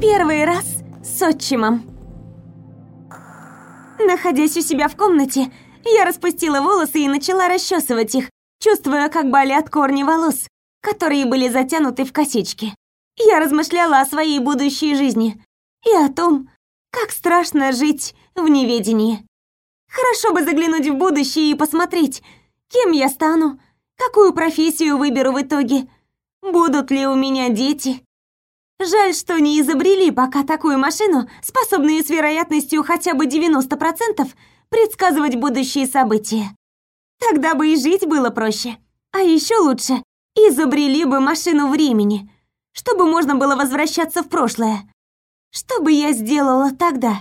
Первый раз с отчимом. Находясь у себя в комнате, я распустила волосы и начала расчесывать их, чувствуя, как болят корни волос, которые были затянуты в косички. Я размышляла о своей будущей жизни и о том, как страшно жить в неведении. Хорошо бы заглянуть в будущее и посмотреть, кем я стану, какую профессию выберу в итоге, будут ли у меня дети. Жаль, что не изобрели пока такую машину, способную с вероятностью хотя бы 90% предсказывать будущие события. Тогда бы и жить было проще. А еще лучше, изобрели бы машину времени, чтобы можно было возвращаться в прошлое. Что бы я сделала тогда?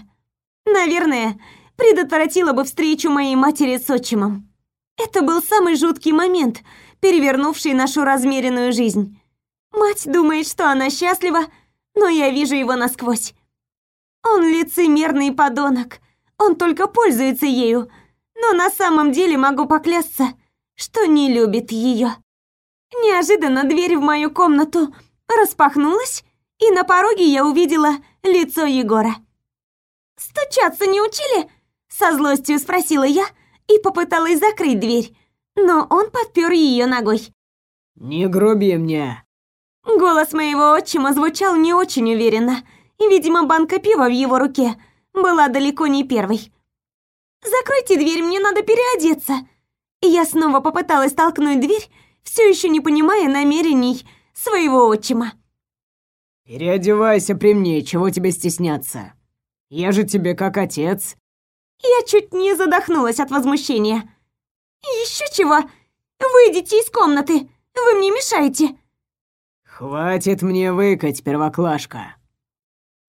Наверное, предотвратила бы встречу моей матери с отчимом. Это был самый жуткий момент, перевернувший нашу размеренную жизнь. Мать думает, что она счастлива, но я вижу его насквозь. Он лицемерный подонок. Он только пользуется ею, но на самом деле могу поклясться, что не любит ее. Неожиданно дверь в мою комнату распахнулась, и на пороге я увидела лицо Егора. «Стучаться не учили?» — со злостью спросила я и попыталась закрыть дверь, но он подпер ее ногой. «Не груби мне!» Голос моего отчима звучал не очень уверенно, и, видимо, банка пива в его руке была далеко не первой. «Закройте дверь, мне надо переодеться!» И я снова попыталась толкнуть дверь, все еще не понимая намерений своего отчима. «Переодевайся при мне, чего тебе стесняться? Я же тебе как отец». Я чуть не задохнулась от возмущения. «Еще чего? Выйдите из комнаты! Вы мне мешаете!» «Хватит мне выкать, первоклашка!»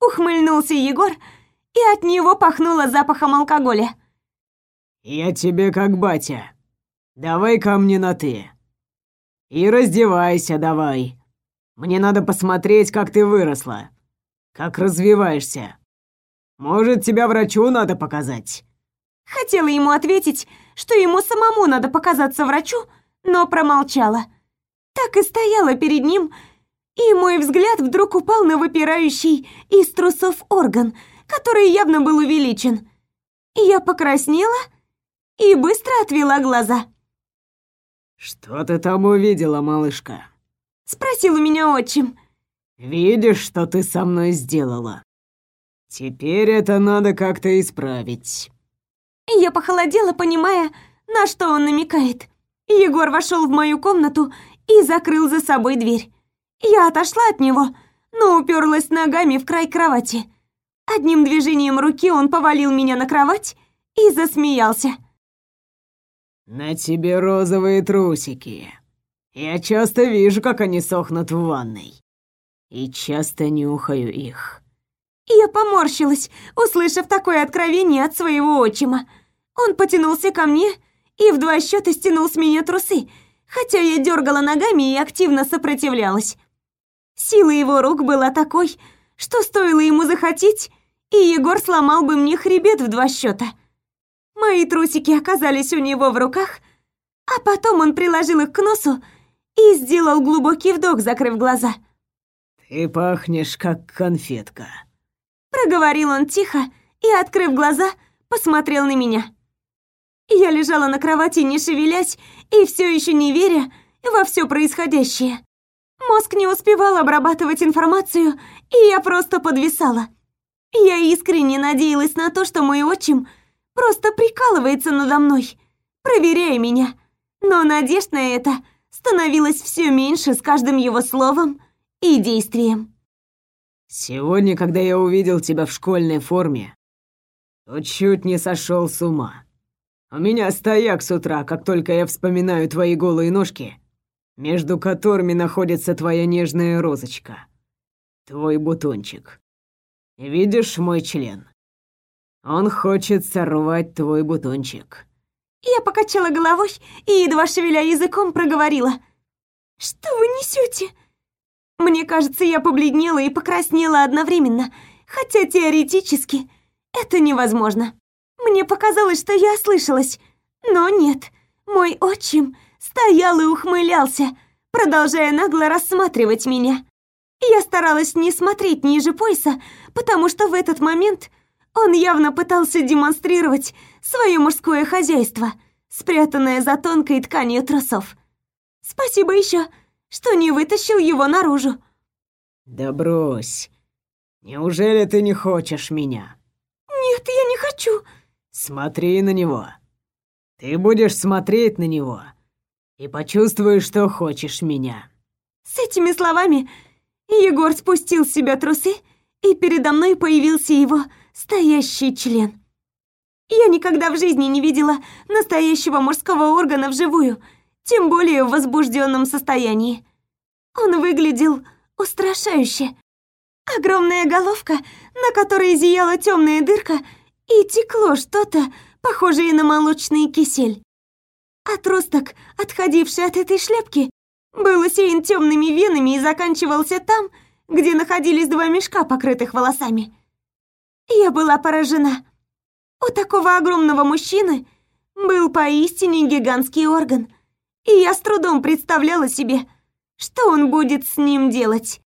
Ухмыльнулся Егор, и от него пахнуло запахом алкоголя. «Я тебе как батя. Давай ко мне на «ты». И раздевайся давай. Мне надо посмотреть, как ты выросла, как развиваешься. Может, тебя врачу надо показать?» Хотела ему ответить, что ему самому надо показаться врачу, но промолчала. Так и стояла перед ним, и мой взгляд вдруг упал на выпирающий из трусов орган, который явно был увеличен. Я покраснела и быстро отвела глаза. «Что ты там увидела, малышка?» Спросил у меня отчим. «Видишь, что ты со мной сделала? Теперь это надо как-то исправить». Я похолодела, понимая, на что он намекает. Егор вошел в мою комнату и закрыл за собой дверь. Я отошла от него, но уперлась ногами в край кровати. Одним движением руки он повалил меня на кровать и засмеялся. «На тебе розовые трусики. Я часто вижу, как они сохнут в ванной. И часто нюхаю их». Я поморщилась, услышав такое откровение от своего отчима. Он потянулся ко мне и в два счета стянул с меня трусы, хотя я дергала ногами и активно сопротивлялась. Сила его рук была такой, что стоило ему захотеть, и Егор сломал бы мне хребет в два счета. Мои трусики оказались у него в руках, а потом он приложил их к носу и сделал глубокий вдох, закрыв глаза. «Ты пахнешь, как конфетка», — проговорил он тихо и, открыв глаза, посмотрел на меня. Я лежала на кровати, не шевелясь, и все еще не веря во все происходящее. Мозг не успевал обрабатывать информацию, и я просто подвисала. Я искренне надеялась на то, что мой отчим просто прикалывается надо мной, проверяя меня. Но надежд на это становилось все меньше с каждым его словом и действием. «Сегодня, когда я увидел тебя в школьной форме, то чуть не сошел с ума. У меня стояк с утра, как только я вспоминаю твои голые ножки между которыми находится твоя нежная розочка, твой бутончик. Видишь мой член? Он хочет сорвать твой бутончик. Я покачала головой и, едва шевеля языком, проговорила. «Что вы несете? Мне кажется, я побледнела и покраснела одновременно, хотя теоретически это невозможно. Мне показалось, что я ослышалась, но нет. Мой отчим стоял и ухмылялся, продолжая нагло рассматривать меня. Я старалась не смотреть ниже пояса, потому что в этот момент он явно пытался демонстрировать свое мужское хозяйство, спрятанное за тонкой тканью трусов. Спасибо еще, что не вытащил его наружу. Да брось. Неужели ты не хочешь меня? Нет, я не хочу. Смотри на него. Ты будешь смотреть на него и почувствуешь, что хочешь меня. С этими словами Егор спустил с себя трусы, и передо мной появился его стоящий член. Я никогда в жизни не видела настоящего мужского органа вживую, тем более в возбужденном состоянии. Он выглядел устрашающе. Огромная головка, на которой зияла темная дырка, и текло что-то, похожее на молочный кисель. Отросток, отходивший от этой шляпки, был усеян темными венами и заканчивался там, где находились два мешка, покрытых волосами. Я была поражена. У такого огромного мужчины был поистине гигантский орган, и я с трудом представляла себе, что он будет с ним делать.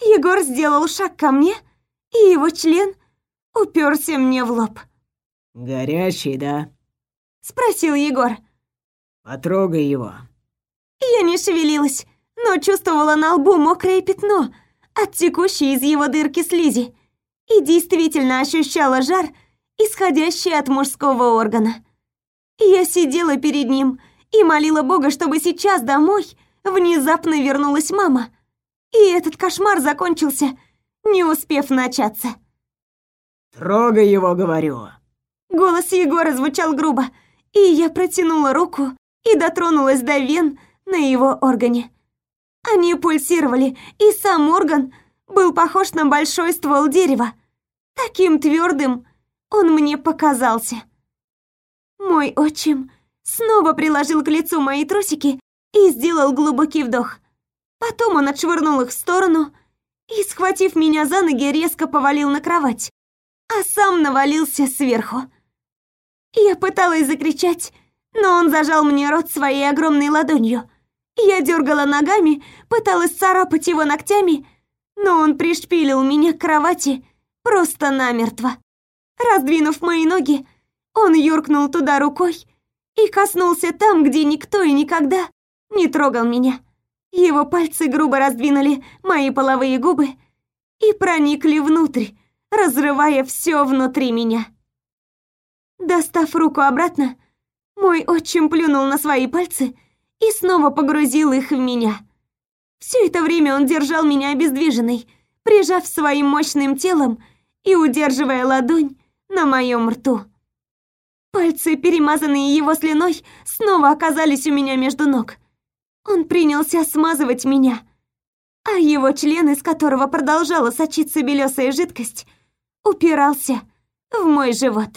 Егор сделал шаг ко мне, и его член уперся мне в лоб. «Горячий, да?» — спросил Егор. «Потрогай его». Я не шевелилась, но чувствовала на лбу мокрое пятно от текущей из его дырки слизи и действительно ощущала жар, исходящий от мужского органа. Я сидела перед ним и молила Бога, чтобы сейчас домой внезапно вернулась мама, и этот кошмар закончился, не успев начаться. «Трогай его, говорю!» Голос Егора звучал грубо, и я протянула руку и дотронулась до вен на его органе. Они пульсировали, и сам орган был похож на большой ствол дерева. Таким твердым он мне показался. Мой отчим снова приложил к лицу мои трусики и сделал глубокий вдох. Потом он отшвырнул их в сторону и, схватив меня за ноги, резко повалил на кровать, а сам навалился сверху. Я пыталась закричать, но он зажал мне рот своей огромной ладонью. Я дергала ногами, пыталась царапать его ногтями, но он пришпилил меня к кровати просто намертво. Раздвинув мои ноги, он юркнул туда рукой и коснулся там, где никто и никогда не трогал меня. Его пальцы грубо раздвинули мои половые губы и проникли внутрь, разрывая все внутри меня. Достав руку обратно, мой отчим плюнул на свои пальцы и снова погрузил их в меня. Все это время он держал меня обездвиженной, прижав своим мощным телом и удерживая ладонь на моем рту. Пальцы, перемазанные его слюной, снова оказались у меня между ног. Он принялся смазывать меня, а его член, из которого продолжала сочиться белесая жидкость, упирался в мой живот.